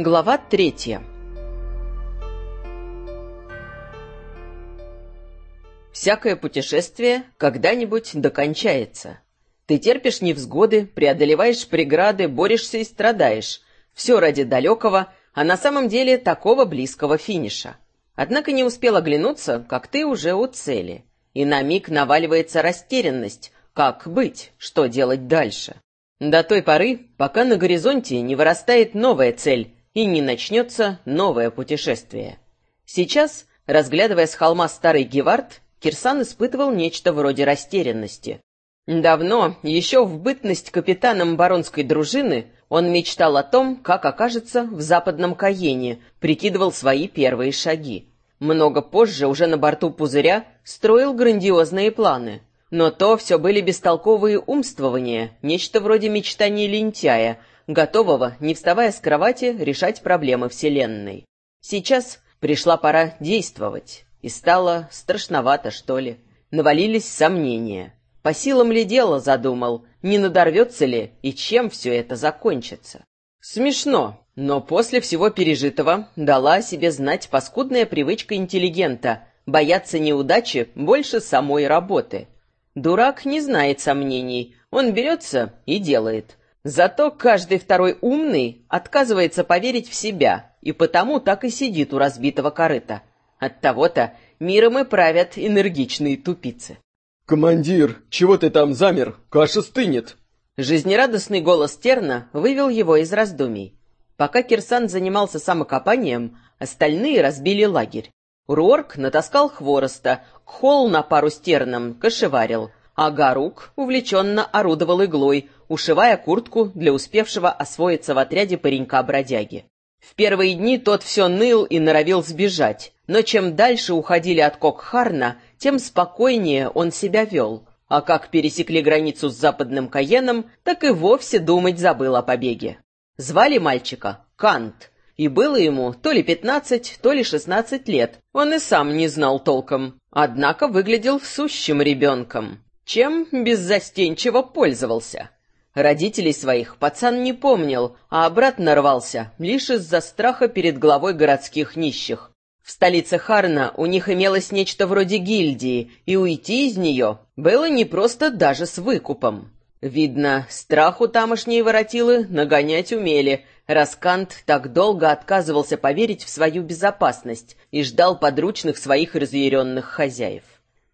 Глава третья Всякое путешествие когда-нибудь докончается. Ты терпишь невзгоды, преодолеваешь преграды, борешься и страдаешь. Все ради далекого, а на самом деле такого близкого финиша. Однако не успел оглянуться, как ты уже у цели. И на миг наваливается растерянность. Как быть? Что делать дальше? До той поры, пока на горизонте не вырастает новая цель и не начнется новое путешествие. Сейчас, разглядывая с холма старый Гевард, Кирсан испытывал нечто вроде растерянности. Давно, еще в бытность капитаном баронской дружины, он мечтал о том, как окажется в западном Каене, прикидывал свои первые шаги. Много позже, уже на борту пузыря, строил грандиозные планы. Но то все были бестолковые умствования, нечто вроде мечтаний лентяя, готового, не вставая с кровати, решать проблемы Вселенной. Сейчас пришла пора действовать. И стало страшновато, что ли. Навалились сомнения. По силам ли дело задумал, не надорвется ли и чем все это закончится. Смешно, но после всего пережитого дала о себе знать паскудная привычка интеллигента бояться неудачи больше самой работы. Дурак не знает сомнений, он берется и делает. Зато каждый второй умный отказывается поверить в себя, и потому так и сидит у разбитого корыта. От того-то миром и правят энергичные тупицы. «Командир, чего ты там замер? Каша стынет!» Жизнерадостный голос Терна вывел его из раздумий. Пока Кирсан занимался самокопанием, остальные разбили лагерь. Руорк натаскал хвороста, Холл на пару с Терном кошеварил, а Гарук увлеченно орудовал иглой, ушивая куртку для успевшего освоиться в отряде паренька-бродяги. В первые дни тот все ныл и норовил сбежать, но чем дальше уходили от Кокхарна, тем спокойнее он себя вел. А как пересекли границу с западным Каеном, так и вовсе думать забыл о побеге. Звали мальчика Кант, и было ему то ли пятнадцать, то ли шестнадцать лет. Он и сам не знал толком, однако выглядел сущим ребенком, чем беззастенчиво пользовался. Родителей своих пацан не помнил, а обратно рвался, лишь из-за страха перед главой городских нищих. В столице Харна у них имелось нечто вроде гильдии, и уйти из нее было не просто даже с выкупом. Видно, страху тамошние воротилы нагонять умели, раз Кант так долго отказывался поверить в свою безопасность и ждал подручных своих разъяренных хозяев.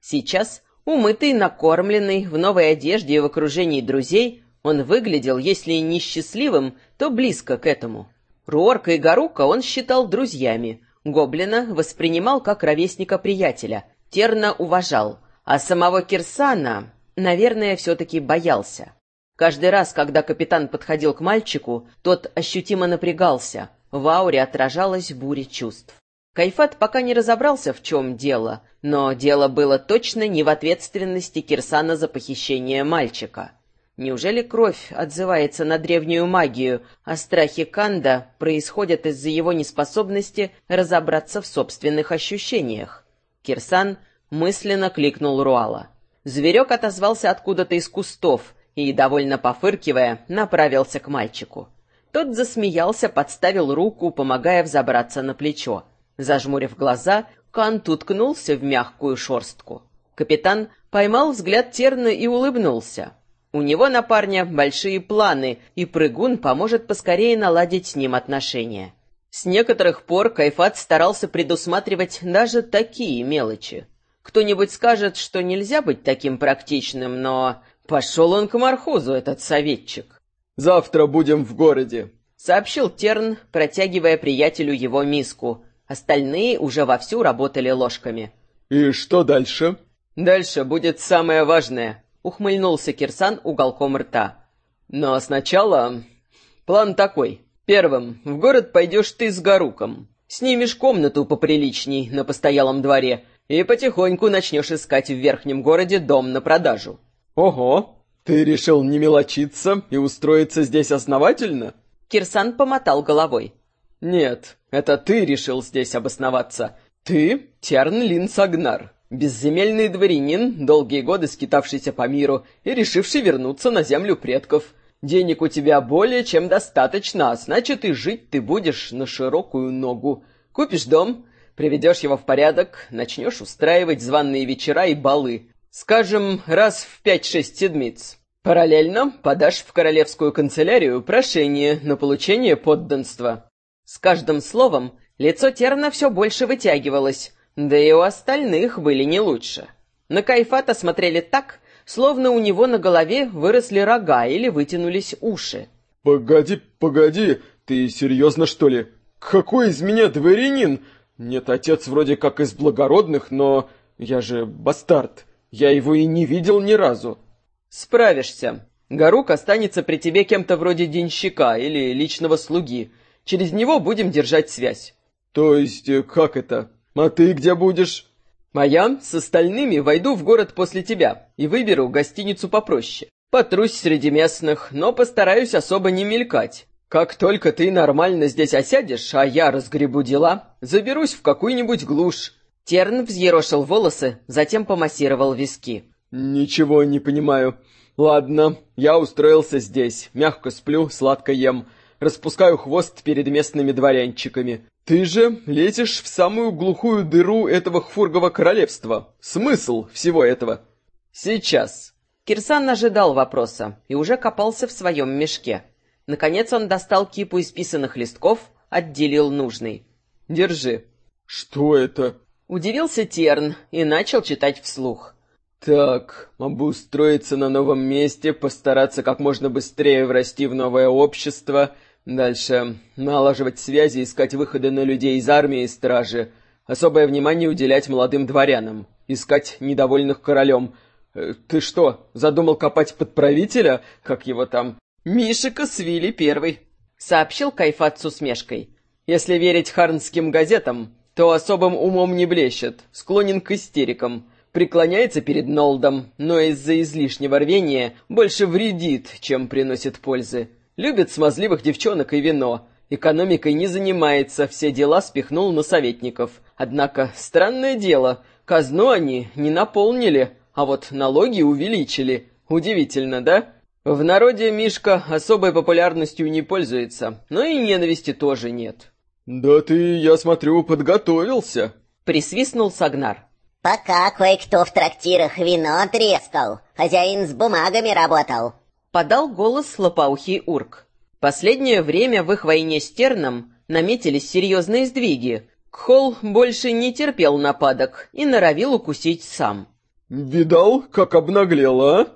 Сейчас, умытый, накормленный, в новой одежде и в окружении друзей, он выглядел, если не счастливым, то близко к этому. Руорка и Гарука он считал друзьями, Гоблина воспринимал как ровесника-приятеля, Терна уважал, а самого Кирсана, наверное, все-таки боялся. Каждый раз, когда капитан подходил к мальчику, тот ощутимо напрягался, в ауре отражалась буря чувств. Кайфат пока не разобрался, в чем дело, но дело было точно не в ответственности Кирсана за похищение мальчика. Неужели кровь отзывается на древнюю магию, а страхи Канда происходят из-за его неспособности разобраться в собственных ощущениях? Кирсан мысленно кликнул Руала. Зверек отозвался откуда-то из кустов и, довольно пофыркивая, направился к мальчику. Тот засмеялся, подставил руку, помогая взобраться на плечо. Зажмурив глаза, Кант уткнулся в мягкую шорстку. Капитан поймал взгляд Терна и улыбнулся. У него на парня большие планы, и прыгун поможет поскорее наладить с ним отношения. С некоторых пор Кайфат старался предусматривать даже такие мелочи. Кто-нибудь скажет, что нельзя быть таким практичным, но... Пошел он к Мархузу, этот советчик. «Завтра будем в городе», — сообщил Терн, протягивая приятелю его миску. Остальные уже вовсю работали ложками. «И что дальше?» «Дальше будет самое важное», ухмыльнулся Кирсан уголком рта. Но сначала план такой. Первым в город пойдешь ты с Гаруком. Снимешь комнату поприличней на постоялом дворе и потихоньку начнешь искать в верхнем городе дом на продажу. Ого, ты решил не мелочиться и устроиться здесь основательно? Кирсан помотал головой. Нет, это ты решил здесь обосноваться. Ты Терн Лин Сагнар. Безземельный дворянин, долгие годы скитавшийся по миру и решивший вернуться на землю предков. Денег у тебя более чем достаточно, а значит и жить ты будешь на широкую ногу. Купишь дом, приведешь его в порядок, начнешь устраивать званные вечера и балы. Скажем, раз в пять-шесть седмиц. Параллельно подашь в королевскую канцелярию прошение на получение подданства. С каждым словом лицо Терна все больше вытягивалось, да и у остальных были не лучше. На Кайфата смотрели так, словно у него на голове выросли рога или вытянулись уши. «Погоди, погоди, ты серьезно, что ли? Какой из меня дворянин? Нет, отец вроде как из благородных, но я же бастард. Я его и не видел ни разу». «Справишься. Горук останется при тебе кем-то вроде денщика или личного слуги. Через него будем держать связь». «То есть, э, как это? А ты где будешь?» А я с остальными войду в город после тебя и выберу гостиницу попроще. Потрусь среди местных, но постараюсь особо не мелькать. Как только ты нормально здесь осядешь, а я разгребу дела, заберусь в какую-нибудь глушь». Терн взъерошил волосы, затем помассировал виски. «Ничего не понимаю. Ладно, я устроился здесь, мягко сплю, сладко ем, распускаю хвост перед местными дворянчиками. Ты же лезешь в самую глухую дыру этого хфургого королевства. Смысл всего этого? Сейчас. Кирсан ожидал вопроса и уже копался в своем мешке. Наконец он достал кипу исписанных листков, отделил нужный. Держи. Что это? Удивился Терн и начал читать вслух. Так, обустроиться на новом месте, постараться как можно быстрее врасти в новое общество — Дальше. Налаживать связи, искать выходы на людей из армии и стражи. Особое внимание уделять молодым дворянам. Искать недовольных королем. Э, ты что, задумал копать под правителя? Как его там? Мишика Свили первый. Сообщил Кайфат с усмешкой. Если верить харнским газетам, то особым умом не блещет, склонен к истерикам, преклоняется перед Нолдом, но из-за излишнего рвения больше вредит, чем приносит пользы. Любит смазливых девчонок и вино. Экономикой не занимается, все дела спихнул на советников. Однако, странное дело, казну они не наполнили, а вот налоги увеличили. Удивительно, да? В народе Мишка особой популярностью не пользуется, но и ненависти тоже нет. «Да ты, я смотрю, подготовился», — присвистнул Сагнар. «Пока кое-кто в трактирах вино трескал, хозяин с бумагами работал», подал голос лопоухий урк. Последнее время в их войне с Терном наметились серьезные сдвиги. Кхол больше не терпел нападок и норовил укусить сам. «Видал, как обнаглело, а?»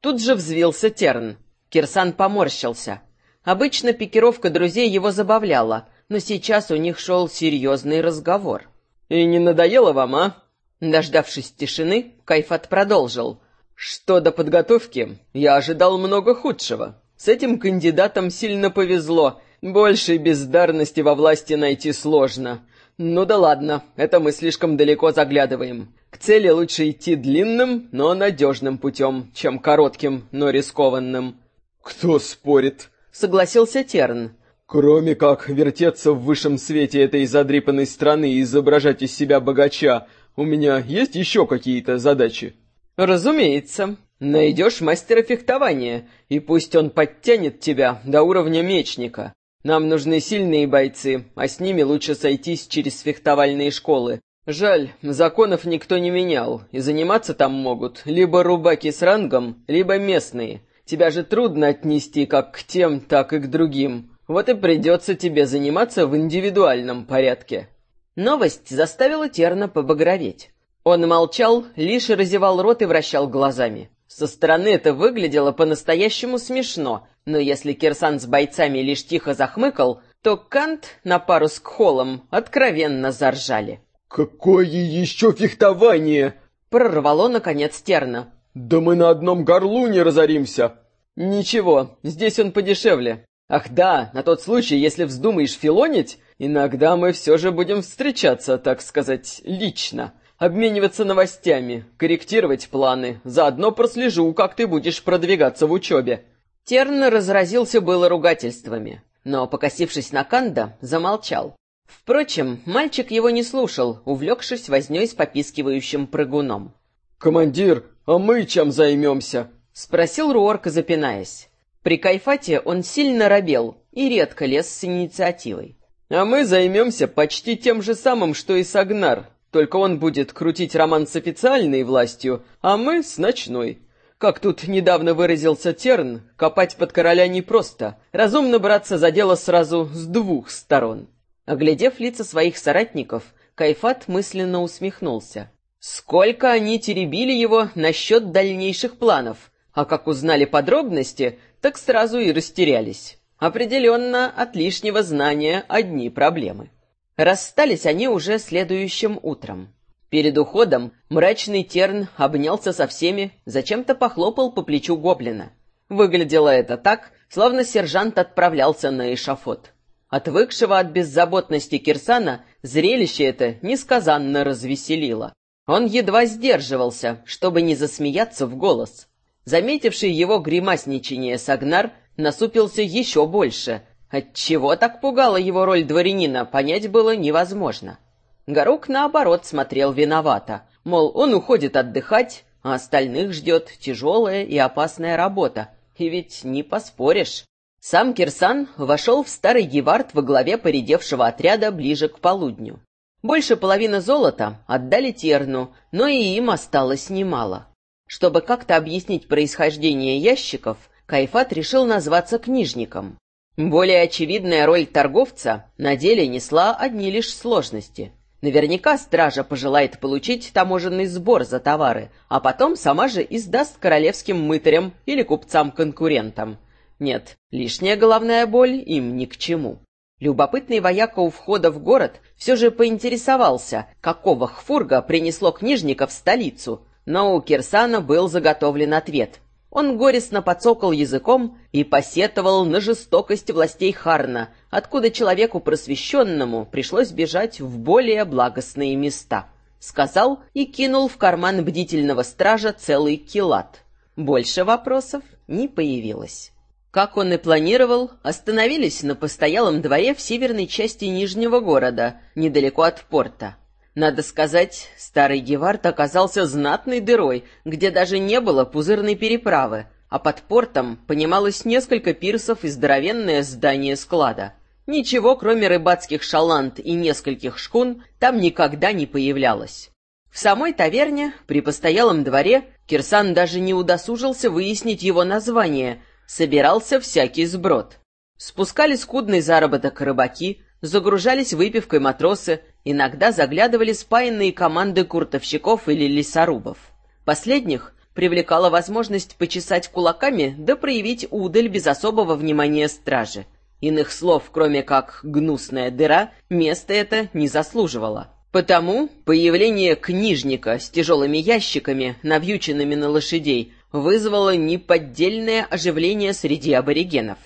Тут же взвился Терн. Кирсан поморщился. Обычно пикировка друзей его забавляла, но сейчас у них шел серьезный разговор. «И не надоело вам, а?» Дождавшись тишины, Кайфат продолжил. Что до подготовки, я ожидал много худшего. С этим кандидатом сильно повезло. Большей бездарности во власти найти сложно. Ну да ладно, это мы слишком далеко заглядываем. К цели лучше идти длинным, но надежным путем, чем коротким, но рискованным. Кто спорит? Согласился Терн. Кроме как вертеться в высшем свете этой задрипанной страны и изображать из себя богача, у меня есть еще какие-то задачи? «Разумеется. Найдешь мастера фехтования, и пусть он подтянет тебя до уровня мечника. Нам нужны сильные бойцы, а с ними лучше сойтись через фехтовальные школы. Жаль, законов никто не менял, и заниматься там могут либо рубаки с рангом, либо местные. Тебя же трудно отнести как к тем, так и к другим. Вот и придется тебе заниматься в индивидуальном порядке». Новость заставила Терна побагроветь. Он молчал, лишь разевал рот и вращал глазами. Со стороны это выглядело по-настоящему смешно, но если Кирсан с бойцами лишь тихо захмыкал, то Кант на пару с Кхолом откровенно заржали. «Какое еще фехтование?» Прорвало, наконец, Терна. «Да мы на одном горлу не разоримся!» «Ничего, здесь он подешевле. Ах да, на тот случай, если вздумаешь филонить, иногда мы все же будем встречаться, так сказать, лично обмениваться новостями, корректировать планы. Заодно прослежу, как ты будешь продвигаться в учебе». Терн разразился было ругательствами, но, покосившись на Канда, замолчал. Впрочем, мальчик его не слушал, увлекшись вознёй с попискивающим прыгуном. «Командир, а мы чем займемся?» — спросил Руорка, запинаясь. При Кайфате он сильно робел и редко лез с инициативой. «А мы займемся почти тем же самым, что и Сагнар, только он будет крутить роман с официальной властью, а мы с ночной. Как тут недавно выразился Терн, копать под короля непросто, разумно браться за дело сразу с двух сторон». Оглядев лица своих соратников, Кайфат мысленно усмехнулся. Сколько они теребили его насчет дальнейших планов, а как узнали подробности, так сразу и растерялись. Определенно, от лишнего знания одни проблемы. Расстались они уже следующим утром. Перед уходом мрачный Терн обнялся со всеми, зачем-то похлопал по плечу гоблина. Выглядело это так, словно сержант отправлялся на эшафот. Отвыкшего от беззаботности Кирсана зрелище это несказанно развеселило. Он едва сдерживался, чтобы не засмеяться в голос. Заметивший его гримасничание Сагнар насупился еще больше. Отчего так пугала его роль дворянина, понять было невозможно. Горук, наоборот, смотрел виновато. Мол, он уходит отдыхать, а остальных ждет тяжелая и опасная работа. И ведь не поспоришь. Сам Кирсан вошел в старый гевард во главе поредевшего отряда ближе к полудню. Больше половины золота отдали Терну, но и им осталось немало. Чтобы как-то объяснить происхождение ящиков, Кайфат решил назваться книжником. Более очевидная роль торговца на деле несла одни лишь сложности. Наверняка стража пожелает получить таможенный сбор за товары, а потом сама же издаст королевским мытарям или купцам-конкурентам. Нет, лишняя головная боль им ни к чему. Любопытный вояка у входа в город все же поинтересовался, какого хфурга принесло книжника в столицу, но у Кирсана был заготовлен ответ. Он горестно подсокал языком и посетовал на жестокость властей Харна, откуда человеку просвещенному пришлось бежать в более благостные места. Сказал и кинул в карман бдительного стража целый килат. Больше вопросов не появилось. Как он и планировал, остановились на постоялом дворе в северной части Нижнего города, недалеко от порта. Надо сказать, старый Гевард оказался знатной дырой, где даже не было пузырной переправы, а под портом понималось несколько пирсов и здоровенное здание склада. Ничего, кроме рыбацких шаланд и нескольких шкун, там никогда не появлялось. В самой таверне, при постоялом дворе, Кирсан даже не удосужился выяснить его название — собирался всякий сброд. Спускали скудный заработок рыбаки, загружались выпивкой матросы, иногда заглядывали спаянные команды куртовщиков или лесорубов. Последних привлекала возможность почесать кулаками да проявить удаль без особого внимания стражи. Иных слов, кроме как «гнусная дыра», место это не заслуживало. Потому появление книжника с тяжелыми ящиками, навьюченными на лошадей, вызвало неподдельное оживление среди аборигенов.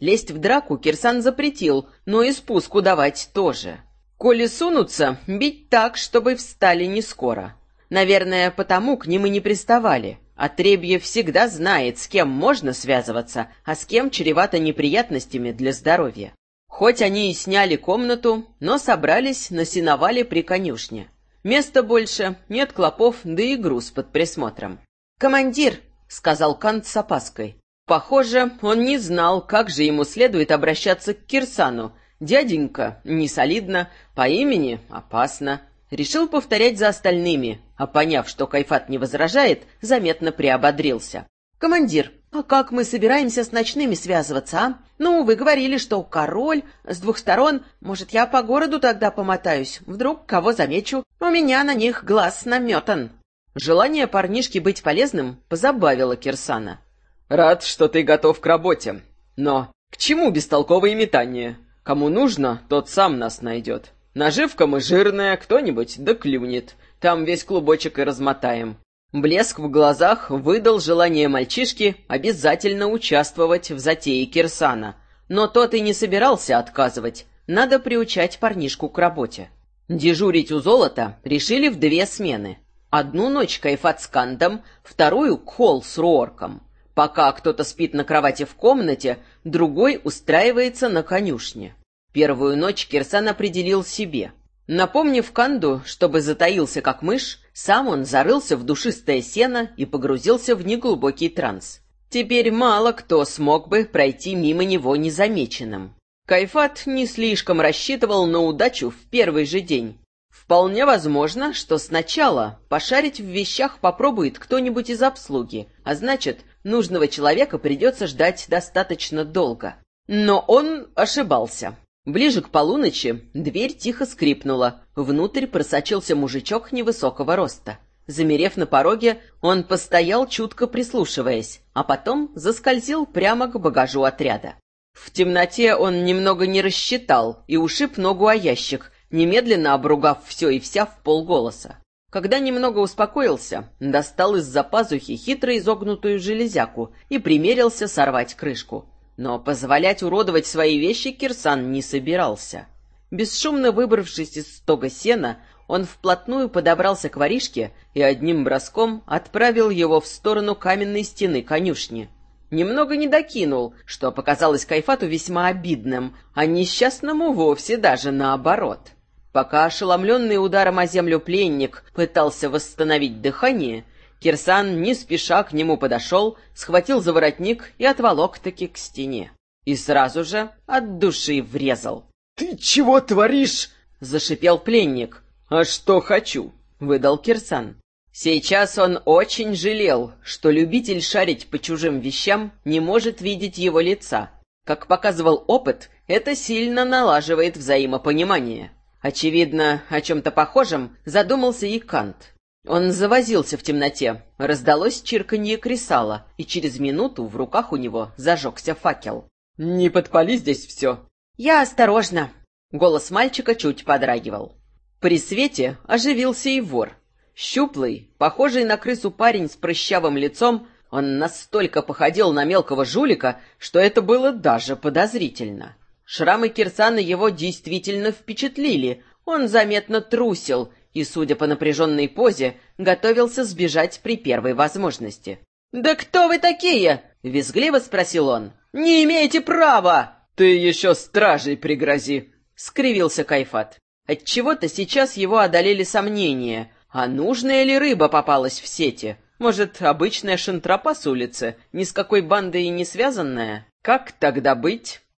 Лезть в драку Кирсан запретил, но и спуску давать тоже. Коли сунутся, бить так, чтобы встали не скоро. Наверное, потому к ним и не приставали. А Требье всегда знает, с кем можно связываться, а с кем чревато неприятностями для здоровья. Хоть они и сняли комнату, но собрались на сеновале при конюшне. Места больше, нет клопов, да и груз под присмотром. «Командир!» — сказал Кант с опаской. Похоже, он не знал, как же ему следует обращаться к Кирсану. Дяденька, не солидно, по имени опасно. Решил повторять за остальными, а поняв, что Кайфат не возражает, заметно приободрился. «Командир, а как мы собираемся с ночными связываться, а? Ну, вы говорили, что король с двух сторон. Может, я по городу тогда помотаюсь? Вдруг кого замечу? У меня на них глаз наметан». Желание парнишки быть полезным позабавило Кирсана. «Рад, что ты готов к работе. Но к чему бестолковые метания? Кому нужно, тот сам нас найдет. Наживка мы жирная, кто-нибудь да клюнет. Там весь клубочек и размотаем». Блеск в глазах выдал желание мальчишки обязательно участвовать в затее Кирсана. Но тот и не собирался отказывать. Надо приучать парнишку к работе. Дежурить у золота решили в две смены. Одну ночь кайфат с Кандом, вторую — Кхол с Руорком. Пока кто-то спит на кровати в комнате, другой устраивается на конюшне. Первую ночь Кирсан определил себе. Напомнив Канду, чтобы затаился как мышь, сам он зарылся в душистое сено и погрузился в неглубокий транс. Теперь мало кто смог бы пройти мимо него незамеченным. Кайфат не слишком рассчитывал на удачу в первый же день. Вполне возможно, что сначала пошарить в вещах попробует кто-нибудь из обслуги, а значит, нужного человека придется ждать достаточно долго. Но он ошибался. Ближе к полуночи дверь тихо скрипнула, внутрь просочился мужичок невысокого роста. Замерев на пороге, он постоял, чутко прислушиваясь, а потом заскользил прямо к багажу отряда. В темноте он немного не рассчитал и ушиб ногу о ящик, немедленно обругав все и вся в полголоса. Когда немного успокоился, достал из-за пазухи хитро изогнутую железяку и примерился сорвать крышку. Но позволять уродовать свои вещи Кирсан не собирался. Бесшумно выбравшись из стога сена, он вплотную подобрался к воришке и одним броском отправил его в сторону каменной стены конюшни. Немного не докинул, что показалось Кайфату весьма обидным, а несчастному вовсе даже наоборот. Пока ошеломленный ударом о землю пленник пытался восстановить дыхание, Кирсан не спеша к нему подошел, схватил за воротник и отволок-таки к стене. И сразу же от души врезал. «Ты чего творишь?» — зашипел пленник. «А что хочу?» — выдал Кирсан. Сейчас он очень жалел, что любитель шарить по чужим вещам не может видеть его лица. Как показывал опыт, это сильно налаживает взаимопонимание. Очевидно, о чем-то похожем задумался и Кант. Он завозился в темноте, раздалось чирканье кресала, и через минуту в руках у него зажегся факел. «Не подпали здесь все!» «Я осторожно!» Голос мальчика чуть подрагивал. При свете оживился и вор. Щуплый, похожий на крысу парень с прыщавым лицом, он настолько походил на мелкого жулика, что это было даже подозрительно. Шрамы Кирсана его действительно впечатлили, он заметно трусил и, судя по напряженной позе, готовился сбежать при первой возможности. «Да кто вы такие?» — визгливо спросил он. «Не имеете права!» «Ты еще стражей пригрози!» — скривился Кайфат. Отчего-то сейчас его одолели сомнения. А нужная ли рыба попалась в сети? Может, обычная шантропа с улицы, ни с какой бандой и не связанная? Как тогда быть?